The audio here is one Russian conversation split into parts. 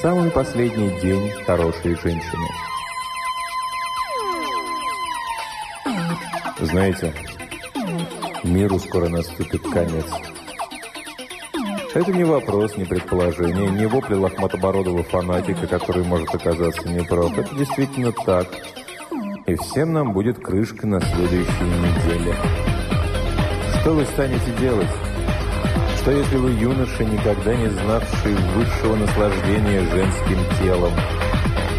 самый последний день хорошей женщины. Знаете, миру скоро наступит конец. Это не вопрос, не предположение, не вопли лохматобородого фанатика, который может оказаться неправ. Это действительно так. И всем нам будет крышка на следующей неделе. Что вы станете делать? Вы юноша, никогда не знавший высшего наслаждения женским телом?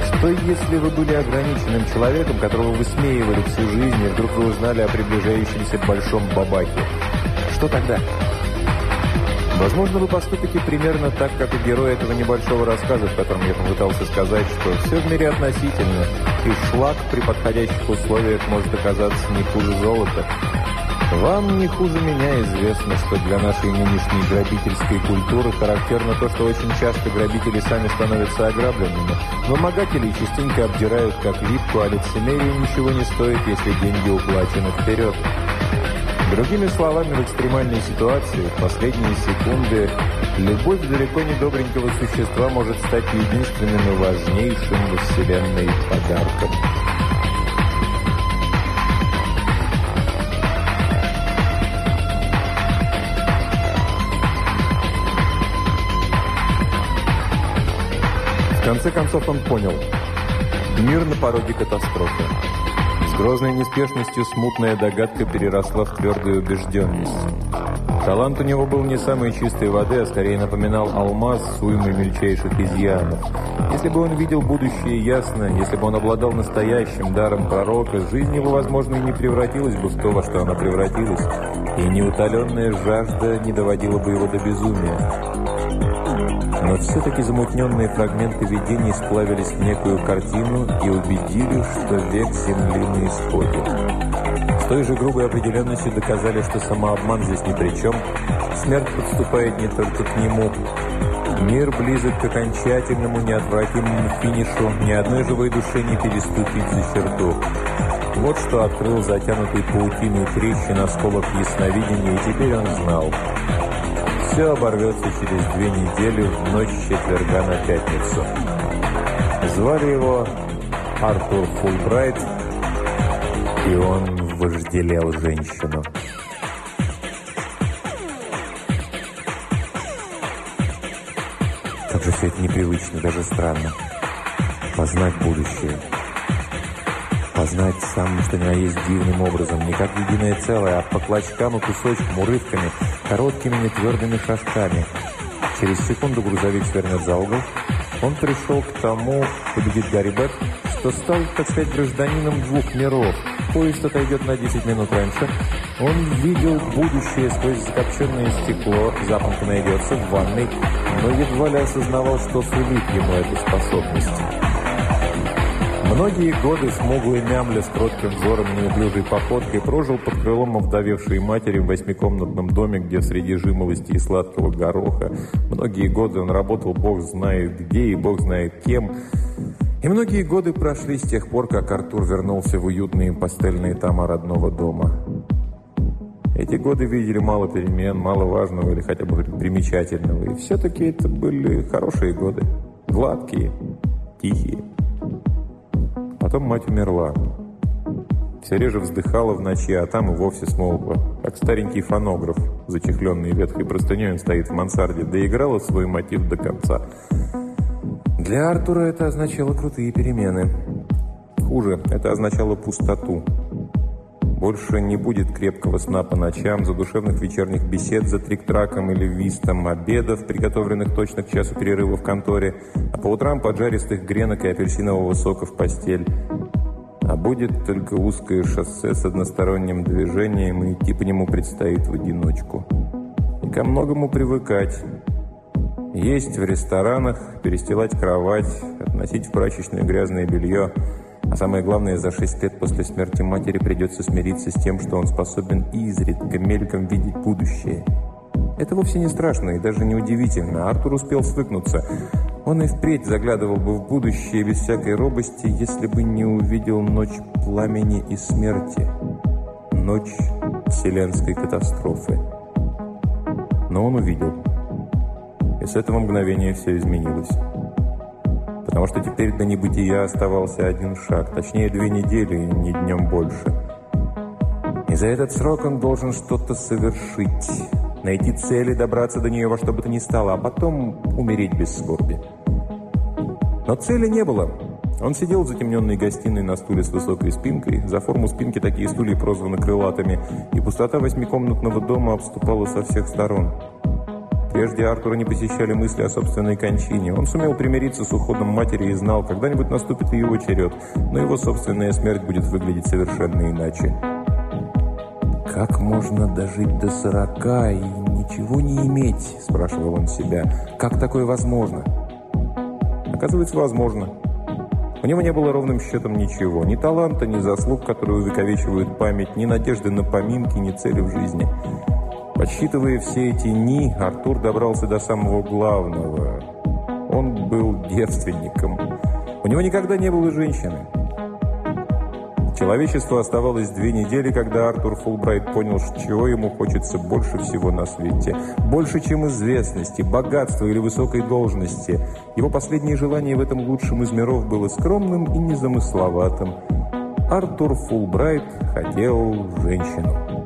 Что если вы были ограниченным человеком, которого высмеивали всю жизнь, и вдруг вы узнали о приближающемся большом бабахе? Что тогда? Возможно, вы поступите примерно так, как и герой этого небольшого рассказа, в котором я попытался сказать, что все в мире относительно, и шлак при подходящих условиях может оказаться не хуже золота. Вам не хуже меня известно, что для нашей нынешней грабительской культуры характерно то, что очень часто грабители сами становятся ограбленными. Вымогатели частенько обдирают как випку, а лицемерие ничего не стоит, если деньги уплачены вперед. Другими словами, в экстремальной ситуации, в последние секунды, любовь далеко не добренького существа может стать единственным и важнейшим во Вселенной подарком. Конце концов он понял. Мир на пороге катастрофы грозной неспешностью смутная догадка переросла в твердую убежденность. Талант у него был не самой чистой воды, а скорее напоминал алмаз с уймой мельчайших изъянов. Если бы он видел будущее ясно, если бы он обладал настоящим даром пророка, жизнь его, возможно, и не превратилась бы в то, во что она превратилась, и неутоленная жажда не доводила бы его до безумия. Но все-таки замутненные фрагменты видений сплавились в некую картину и убедили, что век Земли на исходе. С той же грубой определенностью доказали, что самообман здесь ни при чем. Смерть подступает не только к нему. Мир близок к окончательному, неотвратимому финишу. Ни одной живой душе не переступить за черту. Вот что открыл затянутый паутиной трещин осколок ясновидения, и теперь он знал – все оборвется через две недели в ночь четверга на пятницу. Звали его Артур Фулбрайт, и он вожделел женщину. Как же все это непривычно, даже странно. Познать будущее. Познать самым, что ни на есть дивным образом, не как единое целое, а по клочкам и кусочкам, урывками – короткими нетвердыми шажками. Через секунду грузовик свернет за угол. Он пришел к тому, убедит Гарри Бет, что стал, так сказать, гражданином двух миров. Поезд отойдет на 10 минут раньше. Он видел будущее сквозь закопченное стекло, запонка найдется в ванной, но едва ли осознавал, что сулит ему эту способность. Многие годы смуглый мямля с кротким взором и неуклюжей походкой прожил под крылом овдовевшей матери в восьмикомнатном доме, где среди жимолости и сладкого гороха. Многие годы он работал бог знает где и бог знает кем. И многие годы прошли с тех пор, как Артур вернулся в уютные пастельные тома родного дома. Эти годы видели мало перемен, мало важного или хотя бы примечательного. И все-таки это были хорошие годы. Гладкие, тихие. Потом мать умерла. Все реже вздыхала в ночи, а там и вовсе смолкла. Как старенький фонограф, зачехленный ветхой простыней, он стоит в мансарде, доиграла свой мотив до конца. Для Артура это означало крутые перемены. Хуже, это означало пустоту. Больше не будет крепкого сна по ночам, задушевных вечерних бесед за трик-траком или вистом, обедов, приготовленных точно к часу перерыва в конторе, а по утрам поджаристых гренок и апельсинового сока в постель. А будет только узкое шоссе с односторонним движением, и идти по нему предстоит в одиночку. И ко многому привыкать. Есть в ресторанах, перестилать кровать, относить в прачечную грязное белье – а самое главное, за шесть лет после смерти матери придется смириться с тем, что он способен изредка мельком видеть будущее. Это вовсе не страшно и даже не удивительно. Артур успел свыкнуться. Он и впредь заглядывал бы в будущее без всякой робости, если бы не увидел ночь пламени и смерти. Ночь вселенской катастрофы. Но он увидел. И с этого мгновения все изменилось. Потому что теперь до небытия оставался один шаг, точнее две недели, не днем больше. И за этот срок он должен что-то совершить, найти цель и добраться до нее во что бы то ни стало, а потом умереть без скорби. Но цели не было. Он сидел в затемненной гостиной на стуле с высокой спинкой. За форму спинки такие стулья прозваны крылатыми. И пустота восьмикомнатного дома обступала со всех сторон. Прежде Артура не посещали мысли о собственной кончине. Он сумел примириться с уходом матери и знал, когда-нибудь наступит и его черед, но его собственная смерть будет выглядеть совершенно иначе. «Как можно дожить до сорока и ничего не иметь?» – спрашивал он себя. «Как такое возможно?» Оказывается, возможно. У него не было ровным счетом ничего. Ни таланта, ни заслуг, которые увековечивают память, ни надежды на поминки, ни цели в жизни. Подсчитывая все эти «ни», Артур добрался до самого главного. Он был девственником. У него никогда не было женщины. Человечеству оставалось две недели, когда Артур Фулбрайт понял, чего ему хочется больше всего на свете. Больше, чем известности, богатства или высокой должности. Его последнее желание в этом лучшем из миров было скромным и незамысловатым. Артур Фулбрайт хотел женщину.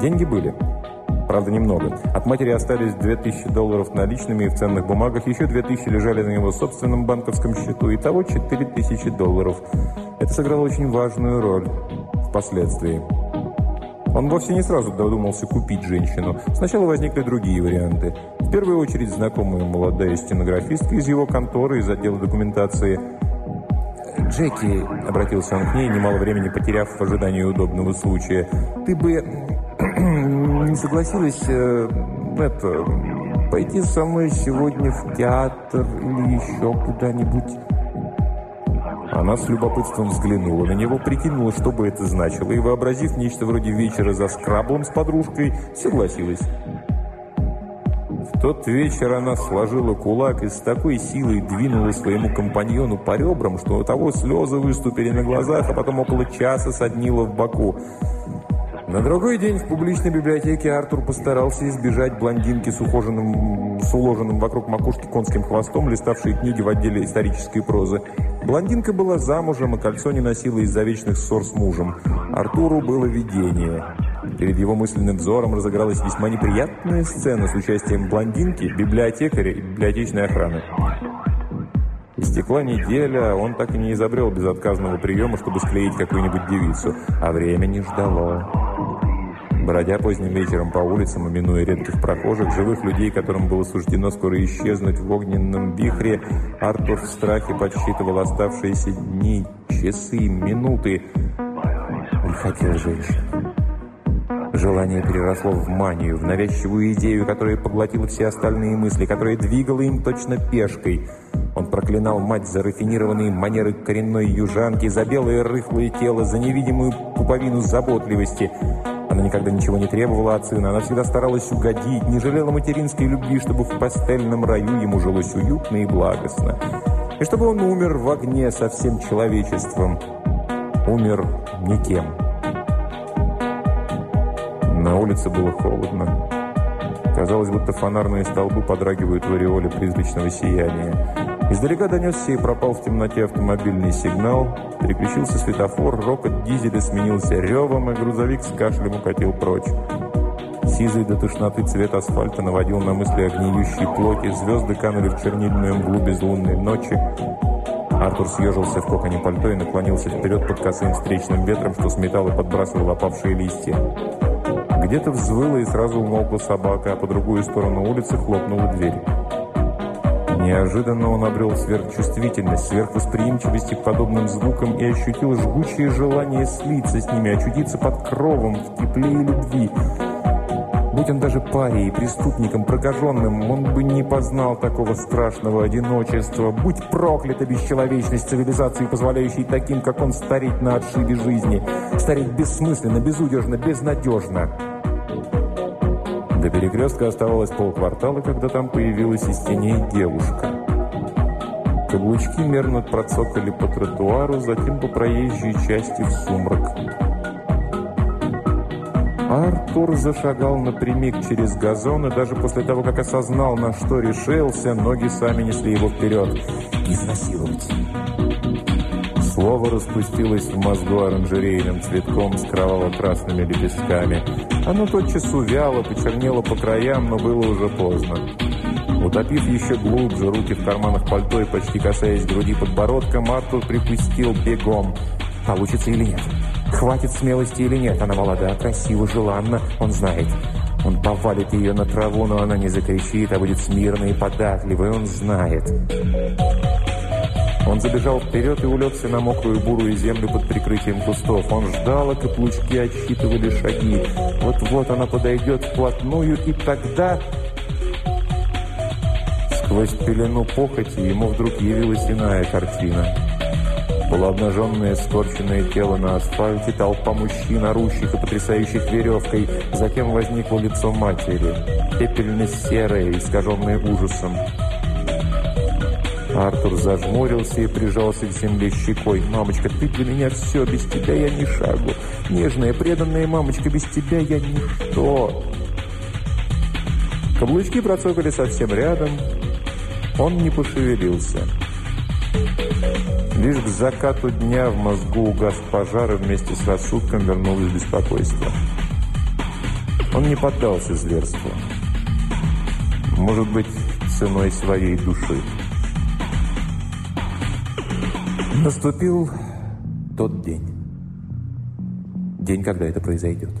Деньги были. Правда, немного. От матери остались 2000 долларов наличными и в ценных бумагах, еще 2000 лежали на его собственном банковском счету, и того 4000 долларов. Это сыграло очень важную роль впоследствии. Он вовсе не сразу додумался купить женщину. Сначала возникли другие варианты. В первую очередь знакомая молодая стенографистка из его конторы, из отдела документации. «Джеки», — обратился он к ней, немало времени потеряв в ожидании удобного случая, «ты бы не согласилась э, это, пойти со мной сегодня в театр или еще куда-нибудь?» Она с любопытством взглянула на него, прикинула, что бы это значило, и, вообразив нечто вроде вечера за скраблом с подружкой, согласилась. В тот вечер она сложила кулак и с такой силой двинула своему компаньону по ребрам, что у того слезы выступили на глазах, а потом около часа соднило в боку. На другой день в публичной библиотеке Артур постарался избежать блондинки с, ухоженным, с уложенным вокруг макушки конским хвостом, листавшей книги в отделе исторической прозы. Блондинка была замужем, и кольцо не носила из-за вечных ссор с мужем. Артуру было видение. Перед его мысленным взором разыгралась весьма неприятная сцена с участием блондинки, библиотекаря и библиотечной охраны. Истекла неделя, он так и не изобрел безотказного приема, чтобы склеить какую-нибудь девицу, а время не ждало. Бродя поздним вечером по улицам, именуя редких прохожих, живых людей, которым было суждено скоро исчезнуть в огненном вихре, Артур в страхе подсчитывал оставшиеся дни, часы, минуты. Он хотел женщину. Желание переросло в манию, в навязчивую идею, которая поглотила все остальные мысли, которая двигала им точно пешкой. Он проклинал мать за рафинированные манеры коренной южанки, за белое рыхлое тело, за невидимую пуповину заботливости – она никогда ничего не требовала от сына, она всегда старалась угодить, не жалела материнской любви, чтобы в пастельном раю ему жилось уютно и благостно. И чтобы он умер в огне со всем человечеством. Умер никем. На улице было холодно. Казалось, будто фонарные столбы подрагивают в ореоле призрачного сияния. Издалека донесся и пропал в темноте автомобильный сигнал. Переключился светофор, рокот дизеля сменился ревом, и грузовик с кашлем укатил прочь. Сизый до тошноты цвет асфальта наводил на мысли о гниющей плоти, звезды канули в чернильную мглу безлунной ночи. Артур съежился в коконе пальто и наклонился вперед под косым встречным ветром, что сметал и подбрасывал опавшие листья. Где-то взвыла и сразу умолкла собака, а по другую сторону улицы хлопнула дверь. Неожиданно он обрел сверхчувствительность, сверхвосприимчивость к подобным звукам и ощутил жгучее желание слиться с ними, очутиться под кровом в тепле и любви. Будь он даже парией, преступником, прокаженным, он бы не познал такого страшного одиночества. Будь проклята бесчеловечность цивилизации, позволяющей таким, как он, стареть на отшибе жизни. Стареть бессмысленно, безудержно, безнадежно. До перекрестка оставалось полквартала, когда там появилась из теней девушка. Каблучки мерно процокали по тротуару, затем по проезжей части в сумрак. «А Артур зашагал напрямик через газон, и даже после того, как осознал, на что решился, ноги сами несли его вперед. «Изнасиловать!» Слово распустилось в мозгу оранжерейным цветком с кроваво-красными лепестками. Оно тотчас увяло, почернело по краям, но было уже поздно. Утопив еще глубже руки в карманах пальто и почти касаясь груди подбородка, Артур припустил бегом. Получится или нет? Хватит смелости или нет? Она молода, красива, желанна, он знает. Он повалит ее на траву, но она не закричит, а будет смирной и податливой, он знает. Он забежал вперед и улегся на мокрую бурую землю под прикрытием кустов. Он ждал, а каплучки отсчитывали шаги. Вот-вот она подойдет вплотную, и тогда... Сквозь пелену похоти ему вдруг явилась иная картина. Было обнаженное скорченное тело на асфальте, толпа мужчин, орущих и потрясающих веревкой. Затем возникло лицо матери, пепельно-серое, искаженное ужасом. Артур зажмурился и прижался к земле щекой. «Мамочка, ты для меня все, без тебя я ни шагу. Нежная, преданная мамочка, без тебя я никто». Каблучки процокали совсем рядом. Он не пошевелился. Лишь к закату дня в мозгу угас пожар, и вместе с рассудком вернулось беспокойство. Он не поддался зверству. Может быть, ценой своей души. Наступил тот день. День, когда это произойдет.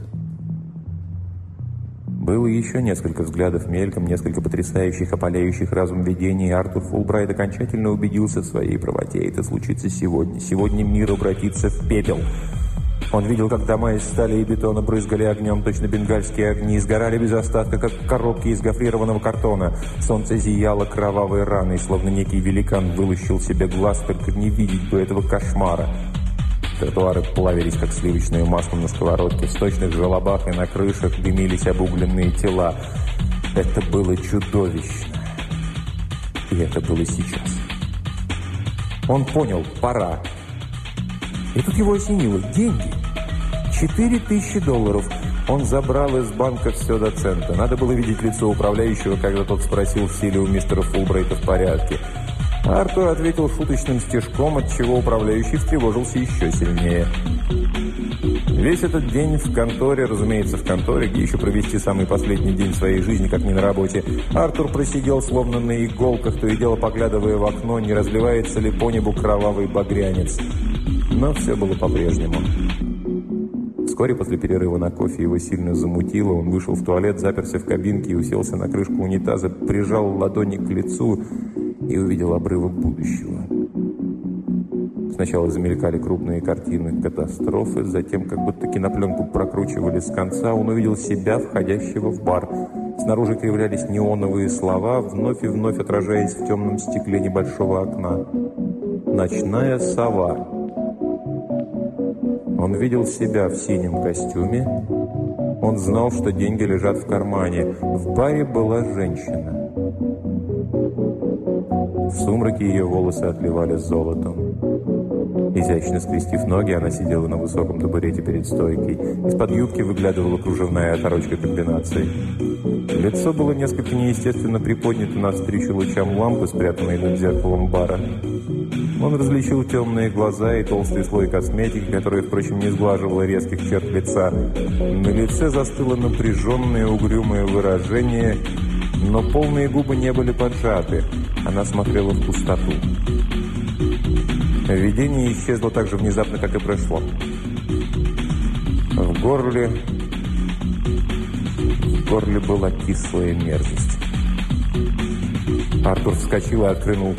Было еще несколько взглядов мельком, несколько потрясающих, опаляющих разум видений, Артур Фулбрайт окончательно убедился в своей правоте. Это случится сегодня. Сегодня мир обратится в пепел. Он видел, как дома из стали и бетона брызгали огнем, точно бенгальские огни, сгорали без остатка, как коробки из гофрированного картона. Солнце зияло кровавой раной, словно некий великан вылущил себе глаз, только не видеть бы этого кошмара. Тротуары плавились, как сливочное масло на сковородке. В сточных желобах и на крышах дымились обугленные тела. Это было чудовищно. И это было сейчас. Он понял, пора. И тут его осенило. Деньги. Четыре тысячи долларов. Он забрал из банка все до цента. Надо было видеть лицо управляющего, когда тот спросил, все ли у мистера Фулбрайта в порядке. Артур ответил шуточным стежком, от чего управляющий встревожился еще сильнее. Весь этот день в конторе, разумеется, в конторе, где еще провести самый последний день своей жизни, как не на работе, Артур просидел словно на иголках, то и дело поглядывая в окно, не разливается ли по небу кровавый багрянец. Но все было по-прежнему. Вскоре после перерыва на кофе его сильно замутило. Он вышел в туалет, заперся в кабинке и уселся на крышку унитаза, прижал ладони к лицу и увидел обрывок будущего. Сначала замелькали крупные картины катастрофы, затем, как будто кинопленку прокручивали с конца, он увидел себя, входящего в бар. Снаружи кривлялись неоновые слова, вновь и вновь отражаясь в темном стекле небольшого окна. «Ночная сова». Он видел себя в синем костюме. Он знал, что деньги лежат в кармане. В баре была женщина. В сумраке ее волосы отливали золотом. Изящно скрестив ноги, она сидела на высоком табурете перед стойкой. Из-под юбки выглядывала кружевная оторочка комбинации. Лицо было несколько неестественно приподнято навстречу лучам лампы, спрятанной над зеркалом бара. Он различил темные глаза и толстый слой косметики, который, впрочем, не сглаживал резких черт лица. На лице застыло напряженное угрюмое выражение, но полные губы не были поджаты. Она смотрела в пустоту. Видение исчезло так же внезапно, как и прошло. В горле... В горле была кислая мерзость. Артур вскочил и открыл,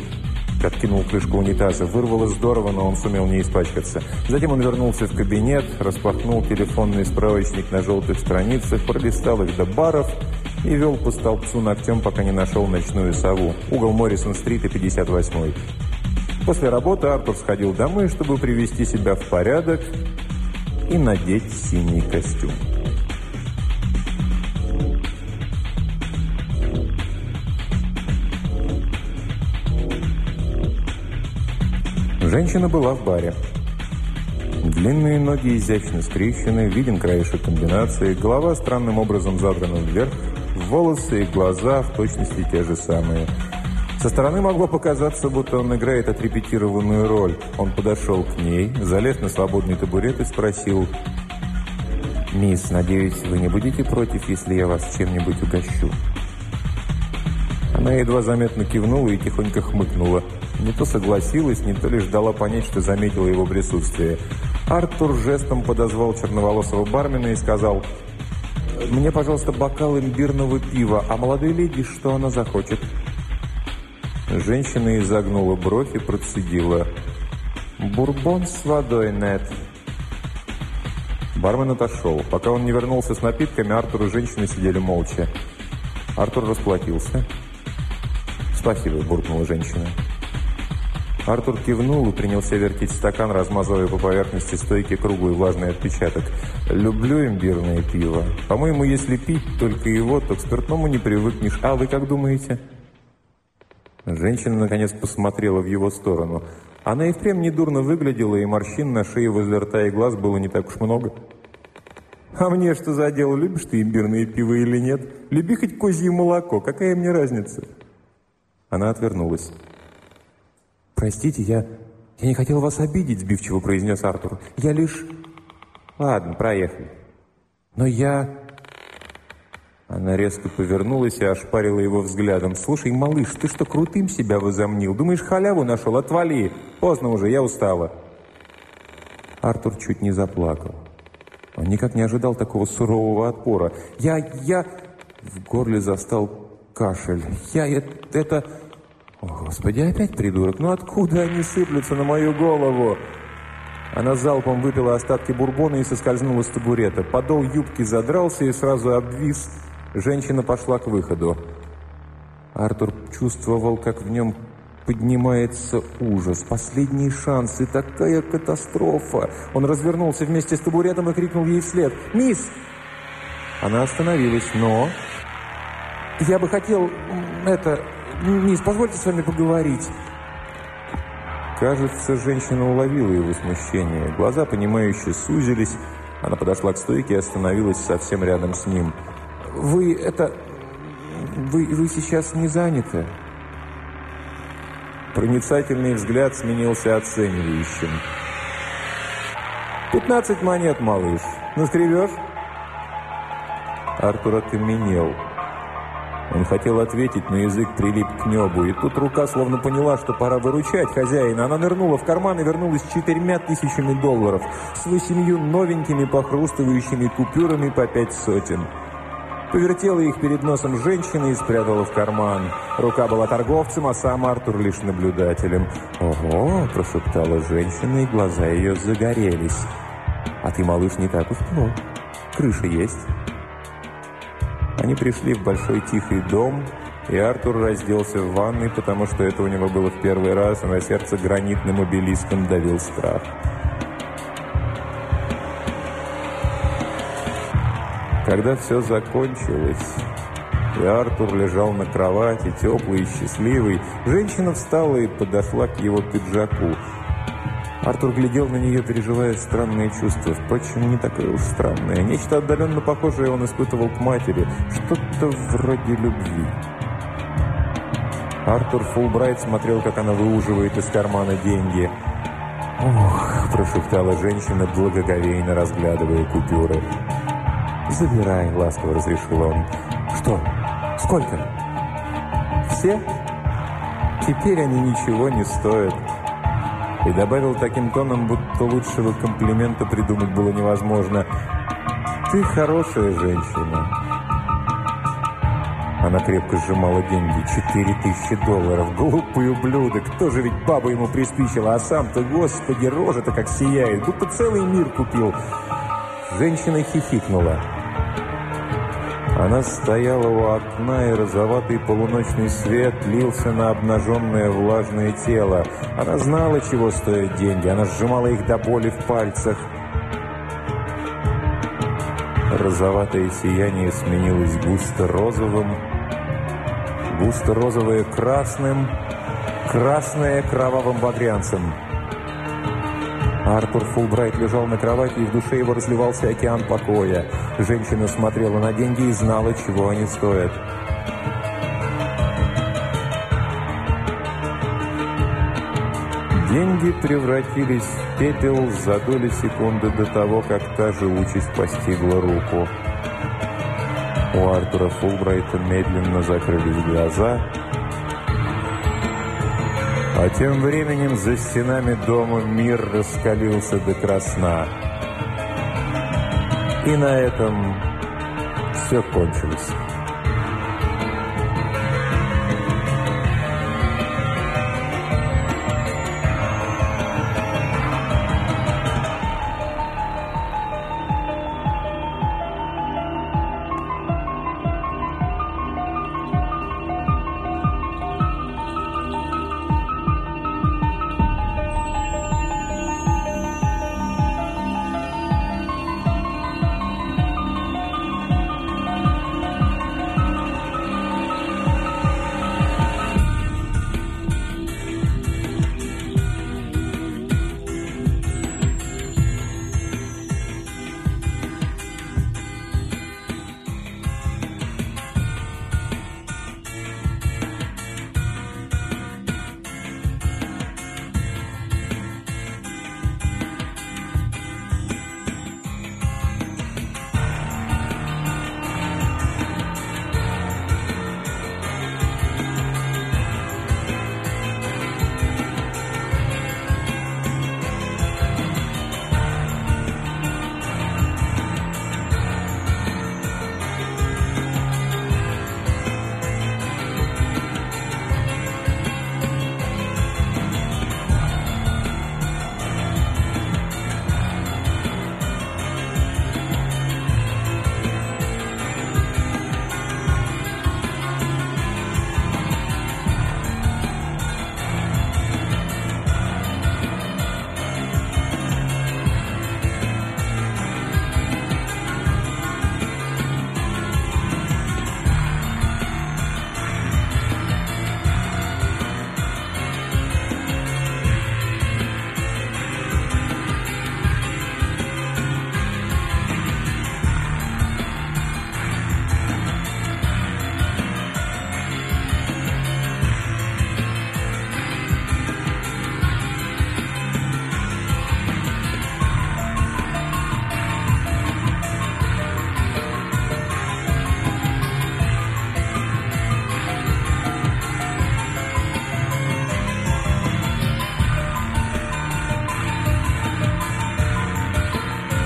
откинул крышку унитаза. Вырвало здорово, но он сумел не испачкаться. Затем он вернулся в кабинет, распахнул телефонный справочник на желтых страницах, пролистал их до баров и вел по столбцу ногтем, пока не нашел ночную сову. Угол Моррисон-стрит и 58-й. После работы Артур сходил домой, чтобы привести себя в порядок и надеть синий костюм. Женщина была в баре. Длинные ноги изящно скрещены, виден краешек комбинации, голова странным образом задрана вверх, волосы и глаза в точности те же самые. Со стороны могло показаться, будто он играет отрепетированную роль. Он подошел к ней, залез на свободный табурет и спросил «Мисс, надеюсь, вы не будете против, если я вас чем-нибудь угощу?» Она едва заметно кивнула и тихонько хмыкнула. Не то согласилась, не то лишь дала понять, что заметила его присутствие. Артур жестом подозвал черноволосого бармена и сказал «Мне, пожалуйста, бокал имбирного пива, а молодой леди, что она захочет?» Женщина изогнула бровь и процедила «Бурбон с водой, Нет». Бармен отошел. Пока он не вернулся с напитками, Артур и женщина сидели молча. Артур расплатился. «Спасибо», – буркнула женщина. Артур кивнул и принялся вертеть стакан, размазывая по поверхности стойки круглый влажный отпечаток. «Люблю имбирное пиво. По-моему, если пить только его, то к спиртному не привыкнешь. А вы как думаете?» Женщина, наконец, посмотрела в его сторону – она и впрямь недурно выглядела, и морщин на шее возле рта и глаз было не так уж много. «А мне что за дело, любишь ты имбирное пиво или нет? Люби хоть козье молоко, какая мне разница?» Она отвернулась. «Простите, я... я не хотел вас обидеть», — сбивчиво произнес Артур. «Я лишь...» «Ладно, проехали. Но я...» Она резко повернулась и ошпарила его взглядом. «Слушай, малыш, ты что, крутым себя возомнил? Думаешь, халяву нашел? Отвали! Поздно уже, я устала!» Артур чуть не заплакал. Он никак не ожидал такого сурового отпора. «Я... я...» В горле застал кашель. «Я... это...» «О, Господи, опять придурок! Ну откуда они сыплются на мою голову?» Она залпом выпила остатки бурбона и соскользнула с табурета. Подол юбки задрался и сразу обвис. Женщина пошла к выходу. Артур чувствовал, как в нем поднимается ужас. Последний шанс и такая катастрофа. Он развернулся вместе с табуретом и крикнул ей вслед. «Мисс!» Она остановилась, но... «Я бы хотел... это... Мисс, позвольте с вами поговорить». Кажется, женщина уловила его смущение. Глаза, понимающие, сузились. Она подошла к стойке и остановилась совсем рядом с ним. Вы это... Вы, вы сейчас не заняты?» Проницательный взгляд сменился оценивающим. «Пятнадцать монет, малыш. Наскребешь?» Артур окаменел. Он хотел ответить, но язык прилип к небу. И тут рука словно поняла, что пора выручать хозяина. Она нырнула в карман и вернулась с четырьмя тысячами долларов. С восемью новенькими похрустывающими купюрами по пять сотен повертела их перед носом женщины и спрятала в карман. Рука была торговцем, а сам Артур лишь наблюдателем. «Ого!» – прошептала женщина, и глаза ее загорелись. «А ты, малыш, не так уж плох. Крыша есть». Они пришли в большой тихий дом, и Артур разделся в ванной, потому что это у него было в первый раз, а на сердце гранитным обелиском давил страх. Когда все закончилось, и Артур лежал на кровати, теплый и счастливый, женщина встала и подошла к его пиджаку. Артур глядел на нее, переживая странные чувства. Впрочем, не такое уж странное. Нечто отдаленно похожее он испытывал к матери. Что-то вроде любви. Артур Фулбрайт смотрел, как она выуживает из кармана деньги. «Ох!» – прошептала женщина, благоговейно разглядывая купюры. «Забирай», — ласково разрешил он. «Что? Сколько?» «Все? Теперь они ничего не стоят». И добавил таким тоном, будто лучшего комплимента придумать было невозможно. «Ты хорошая женщина». Она крепко сжимала деньги. Четыре тысячи долларов. Глупый ублюдок. Кто же ведь баба ему приспичила? А сам-то, господи, рожа-то как сияет. Будто целый мир купил. Женщина хихикнула. Она стояла у окна, и розоватый полуночный свет лился на обнаженное влажное тело. Она знала, чего стоят деньги. Она сжимала их до боли в пальцах. Розоватое сияние сменилось густо-розовым, густо-розовое красным, красное кровавым багрянцем. Артур Фулбрайт лежал на кровати, и в душе его разливался океан покоя. Женщина смотрела на деньги и знала, чего они стоят. Деньги превратились в пепел за доли секунды до того, как та же участь постигла руку. У Артура Фулбрайта медленно закрылись глаза – а тем временем за стенами дома мир раскалился до красна. И на этом все кончилось.